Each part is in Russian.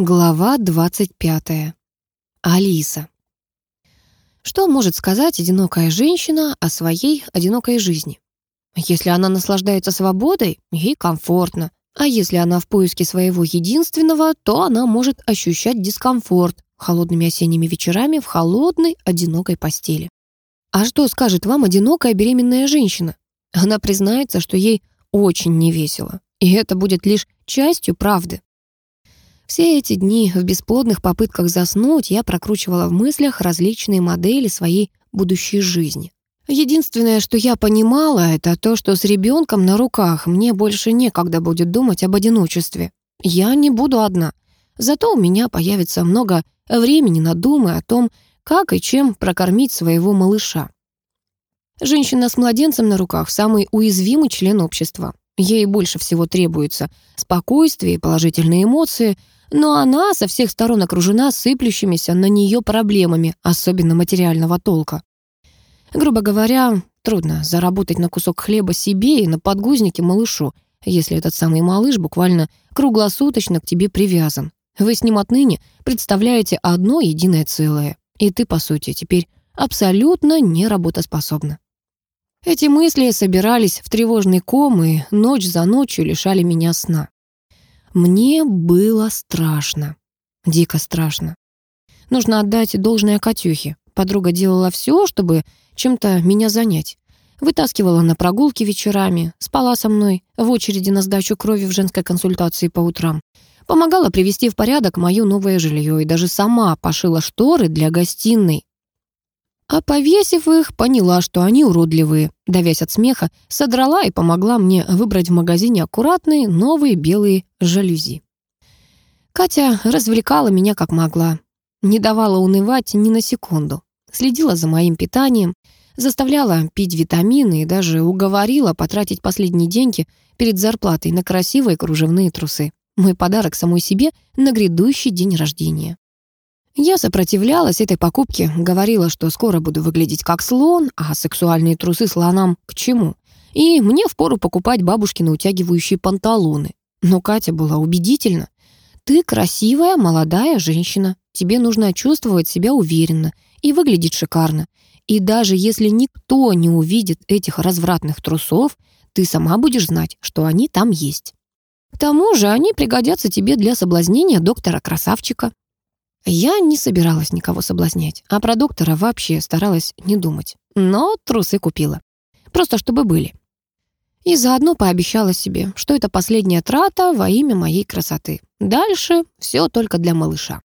Глава 25. Алиса. Что может сказать одинокая женщина о своей одинокой жизни? Если она наслаждается свободой, ей комфортно. А если она в поиске своего единственного, то она может ощущать дискомфорт холодными осенними вечерами в холодной, одинокой постели. А что скажет вам одинокая беременная женщина? Она признается, что ей очень невесело. И это будет лишь частью правды. Все эти дни в бесплодных попытках заснуть я прокручивала в мыслях различные модели своей будущей жизни. Единственное, что я понимала, это то, что с ребенком на руках мне больше некогда будет думать об одиночестве. Я не буду одна. Зато у меня появится много времени на думы о том, как и чем прокормить своего малыша. Женщина с младенцем на руках – самый уязвимый член общества. Ей больше всего требуется спокойствие и положительные эмоции – но она со всех сторон окружена сыплющимися на нее проблемами, особенно материального толка. Грубо говоря, трудно заработать на кусок хлеба себе и на подгузники малышу, если этот самый малыш буквально круглосуточно к тебе привязан. Вы с ним отныне представляете одно единое целое, и ты, по сути, теперь абсолютно неработоспособна. Эти мысли собирались в тревожный ком и ночь за ночью лишали меня сна. Мне было страшно. Дико страшно. Нужно отдать должное Катюхе. Подруга делала все, чтобы чем-то меня занять. Вытаскивала на прогулки вечерами, спала со мной в очереди на сдачу крови в женской консультации по утрам. Помогала привести в порядок мое новое жилье и даже сама пошила шторы для гостиной. А повесив их, поняла, что они уродливые. Давясь от смеха, содрала и помогла мне выбрать в магазине аккуратные новые белые жалюзи. Катя развлекала меня как могла. Не давала унывать ни на секунду. Следила за моим питанием, заставляла пить витамины и даже уговорила потратить последние деньги перед зарплатой на красивые кружевные трусы. Мой подарок самой себе на грядущий день рождения. Я сопротивлялась этой покупке, говорила, что скоро буду выглядеть как слон, а сексуальные трусы слонам к чему? И мне впору покупать бабушкины утягивающие панталоны. Но Катя была убедительна. «Ты красивая, молодая женщина. Тебе нужно чувствовать себя уверенно и выглядеть шикарно. И даже если никто не увидит этих развратных трусов, ты сама будешь знать, что они там есть. К тому же они пригодятся тебе для соблазнения доктора-красавчика. Я не собиралась никого соблазнять, а про доктора вообще старалась не думать. Но трусы купила. Просто чтобы были. И заодно пообещала себе, что это последняя трата во имя моей красоты. Дальше все только для малыша.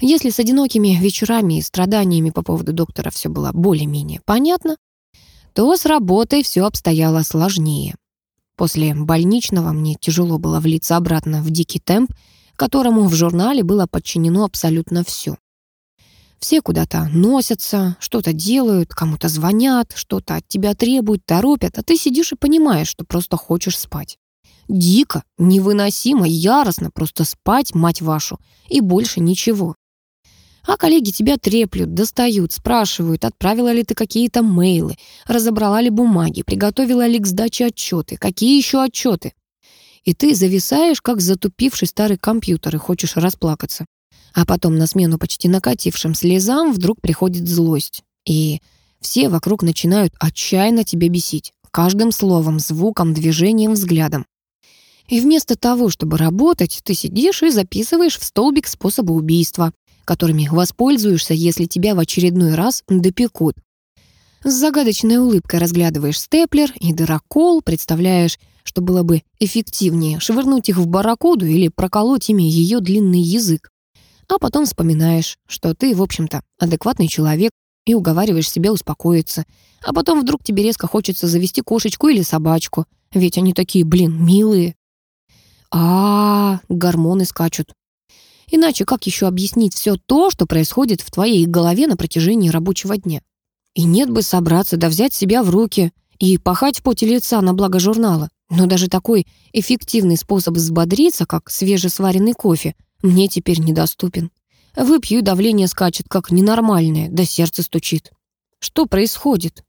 Если с одинокими вечерами и страданиями по поводу доктора все было более-менее понятно, то с работой все обстояло сложнее. После больничного мне тяжело было влиться обратно в дикий темп, которому в журнале было подчинено абсолютно все. Все куда-то носятся, что-то делают, кому-то звонят, что-то от тебя требуют, торопят, а ты сидишь и понимаешь, что просто хочешь спать. Дико, невыносимо, яростно просто спать, мать вашу, и больше ничего. А коллеги тебя треплют, достают, спрашивают, отправила ли ты какие-то мейлы, разобрала ли бумаги, приготовила ли к сдаче отчеты, какие еще отчеты и ты зависаешь, как затупивший старый компьютер, и хочешь расплакаться. А потом на смену почти накатившим слезам вдруг приходит злость. И все вокруг начинают отчаянно тебя бесить. Каждым словом, звуком, движением, взглядом. И вместо того, чтобы работать, ты сидишь и записываешь в столбик способы убийства, которыми воспользуешься, если тебя в очередной раз допекут. С загадочной улыбкой разглядываешь степлер и дырокол, представляешь, что было бы эффективнее, швырнуть их в барракуду или проколоть ими ее длинный язык. А потом вспоминаешь, что ты, в общем-то, адекватный человек и уговариваешь себя успокоиться. А потом вдруг тебе резко хочется завести кошечку или собачку, ведь они такие, блин, милые. А, -а, -а гормоны скачут. Иначе как еще объяснить все то, что происходит в твоей голове на протяжении рабочего дня? И нет бы собраться да взять себя в руки и пахать в поте лица на благо журнала. Но даже такой эффективный способ взбодриться, как свежесваренный кофе, мне теперь недоступен. Выпью, давление скачет, как ненормальное, да сердце стучит. Что происходит?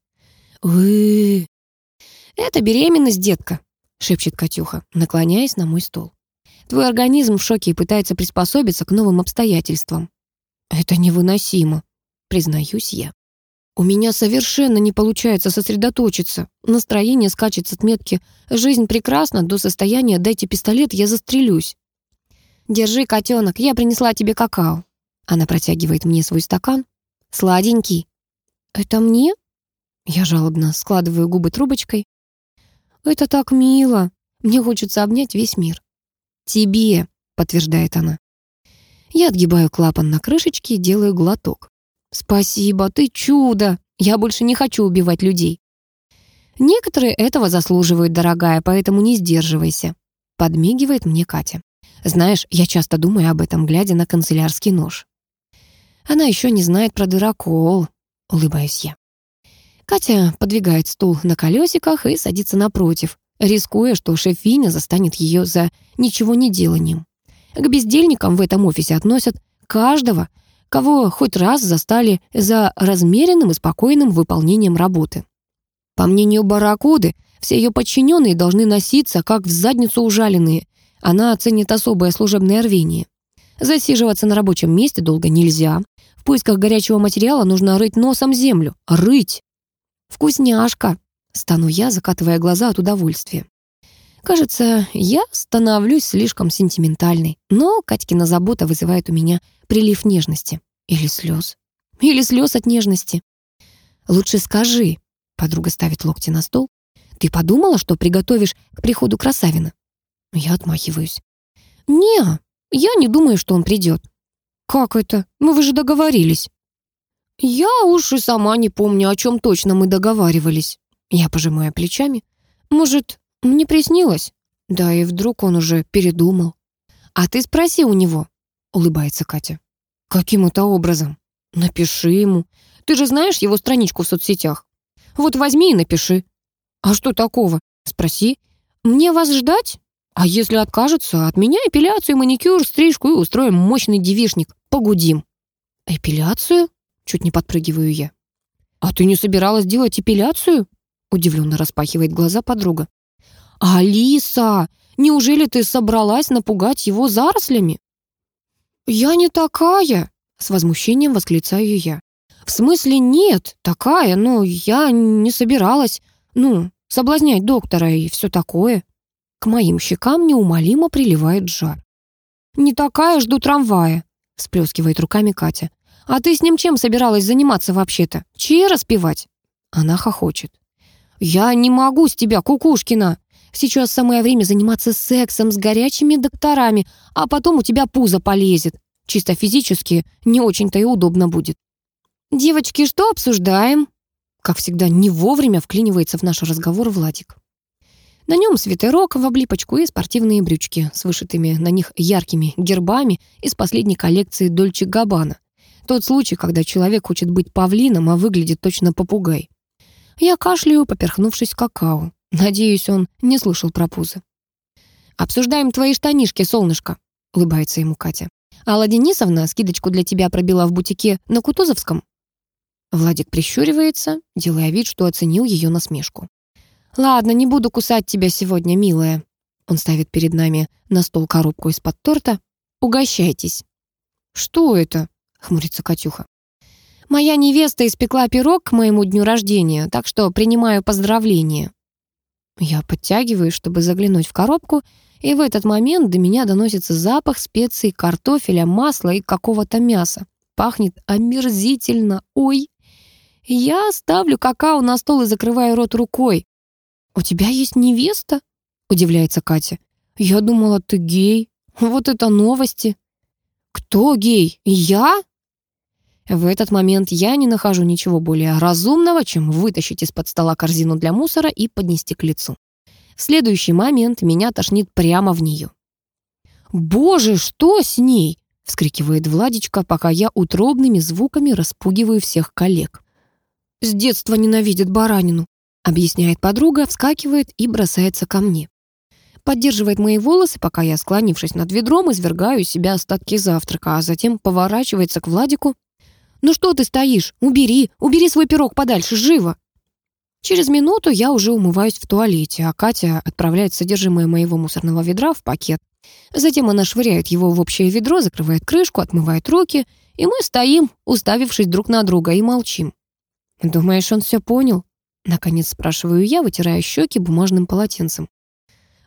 вы «Это беременность, детка», — шепчет Катюха, наклоняясь на мой стол. Твой организм в шоке и пытается приспособиться к новым обстоятельствам. Это невыносимо, признаюсь я. У меня совершенно не получается сосредоточиться. Настроение скачет с отметки «Жизнь прекрасна» до состояния «Дайте пистолет, я застрелюсь». «Держи, котенок, я принесла тебе какао». Она протягивает мне свой стакан. «Сладенький». «Это мне?» Я жалобно складываю губы трубочкой. «Это так мило. Мне хочется обнять весь мир». «Тебе», — подтверждает она. Я отгибаю клапан на крышечке и делаю глоток. «Спасибо, ты чудо! Я больше не хочу убивать людей». «Некоторые этого заслуживают, дорогая, поэтому не сдерживайся», — подмигивает мне Катя. «Знаешь, я часто думаю об этом, глядя на канцелярский нож». «Она еще не знает про дырокол», — улыбаюсь я. Катя подвигает стул на колесиках и садится напротив, рискуя, что шефиня застанет ее за ничего не деланием. К бездельникам в этом офисе относят каждого, кого хоть раз застали за размеренным и спокойным выполнением работы. По мнению Барракуды, все ее подчиненные должны носиться, как в задницу ужаленные. Она оценит особое служебное рвение. Засиживаться на рабочем месте долго нельзя. В поисках горячего материала нужно рыть носом землю. Рыть! «Вкусняшка!» — стану я, закатывая глаза от удовольствия. Кажется, я становлюсь слишком сентиментальной, но Катькина забота вызывает у меня прилив нежности. Или слез. Или слез от нежности. «Лучше скажи», — подруга ставит локти на стол, «ты подумала, что приготовишь к приходу красавина?» Я отмахиваюсь. «Не, я не думаю, что он придет». «Как это? Ну вы же договорились». «Я уж и сама не помню, о чем точно мы договаривались». Я пожимаю плечами. «Может, мне приснилось?» Да и вдруг он уже передумал. «А ты спроси у него», — улыбается Катя. «Каким это образом?» «Напиши ему. Ты же знаешь его страничку в соцсетях. Вот возьми и напиши». «А что такого?» «Спроси. Мне вас ждать? А если откажется, от меня эпиляцию, маникюр, стрижку и устроим мощный девишник. Погудим». «Эпиляцию?» Чуть не подпрыгиваю я. «А ты не собиралась делать эпиляцию?» Удивленно распахивает глаза подруга. «Алиса, неужели ты собралась напугать его зарослями?» «Я не такая!» — с возмущением восклицаю я. «В смысле нет, такая, но я не собиралась, ну, соблазнять доктора и все такое». К моим щекам неумолимо приливает жар. «Не такая, жду трамвая», — всплескивает руками Катя. «А ты с ним чем собиралась заниматься вообще-то? Чьи распевать?» Она хохочет. «Я не могу с тебя, Кукушкина! Сейчас самое время заниматься сексом с горячими докторами, а потом у тебя пузо полезет. Чисто физически не очень-то и удобно будет». «Девочки, что обсуждаем?» Как всегда, не вовремя вклинивается в наш разговор Владик. На нем свитерок в облипочку и спортивные брючки с вышитыми на них яркими гербами из последней коллекции Дольче Габбана. Тот случай, когда человек хочет быть павлином, а выглядит точно попугай. Я кашляю, поперхнувшись какао. Надеюсь, он не слышал про пузы. «Обсуждаем твои штанишки, солнышко», — улыбается ему Катя. «Алла Денисовна скидочку для тебя пробила в бутике на Кутузовском». Владик прищуривается, делая вид, что оценил ее насмешку. «Ладно, не буду кусать тебя сегодня, милая». Он ставит перед нами на стол коробку из-под торта. «Угощайтесь». «Что это?» — хмурится Катюха. «Моя невеста испекла пирог к моему дню рождения, так что принимаю поздравления». Я подтягиваюсь, чтобы заглянуть в коробку, и в этот момент до меня доносится запах специй, картофеля, масла и какого-то мяса. Пахнет омерзительно. Ой! Я ставлю какао на стол и закрываю рот рукой. «У тебя есть невеста?» — удивляется Катя. «Я думала, ты гей. Вот это новости!» «Кто гей? Я?» В этот момент я не нахожу ничего более разумного, чем вытащить из-под стола корзину для мусора и поднести к лицу. В следующий момент меня тошнит прямо в нее. «Боже, что с ней?» — вскрикивает Владичка, пока я утробными звуками распугиваю всех коллег. «С детства ненавидит баранину», — объясняет подруга, вскакивает и бросается ко мне. Поддерживает мои волосы, пока я, склонившись над ведром, извергаю из себя остатки завтрака, а затем поворачивается к Владику «Ну что ты стоишь? Убери! Убери свой пирог подальше, живо!» Через минуту я уже умываюсь в туалете, а Катя отправляет содержимое моего мусорного ведра в пакет. Затем она швыряет его в общее ведро, закрывает крышку, отмывает руки, и мы стоим, уставившись друг на друга, и молчим. «Думаешь, он все понял?» Наконец спрашиваю я, вытирая щеки бумажным полотенцем.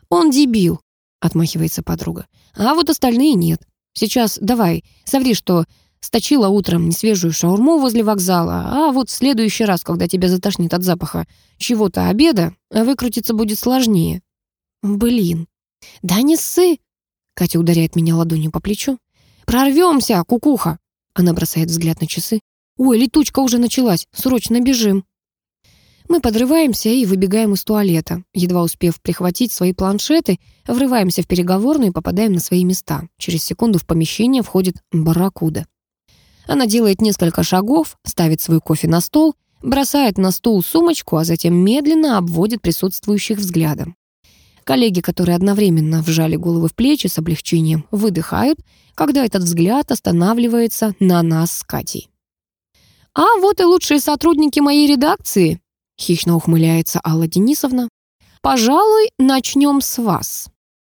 «Он дебил», — отмахивается подруга. «А вот остальные нет. Сейчас давай, соври, что сточила утром несвежую шаурму возле вокзала, а вот в следующий раз, когда тебя затошнит от запаха чего-то обеда, выкрутиться будет сложнее». «Блин, да не ссы!» Катя ударяет меня ладонью по плечу. «Прорвемся, кукуха!» Она бросает взгляд на часы. «Ой, летучка уже началась, срочно бежим!» Мы подрываемся и выбегаем из туалета. Едва успев прихватить свои планшеты, врываемся в переговорную и попадаем на свои места. Через секунду в помещение входит барракуда. Она делает несколько шагов, ставит свой кофе на стол, бросает на стул сумочку, а затем медленно обводит присутствующих взглядом. Коллеги, которые одновременно вжали головы в плечи с облегчением, выдыхают, когда этот взгляд останавливается на нас с Катей. «А вот и лучшие сотрудники моей редакции», Хищно ухмыляется Алла Денисовна. «Пожалуй, начнем с вас».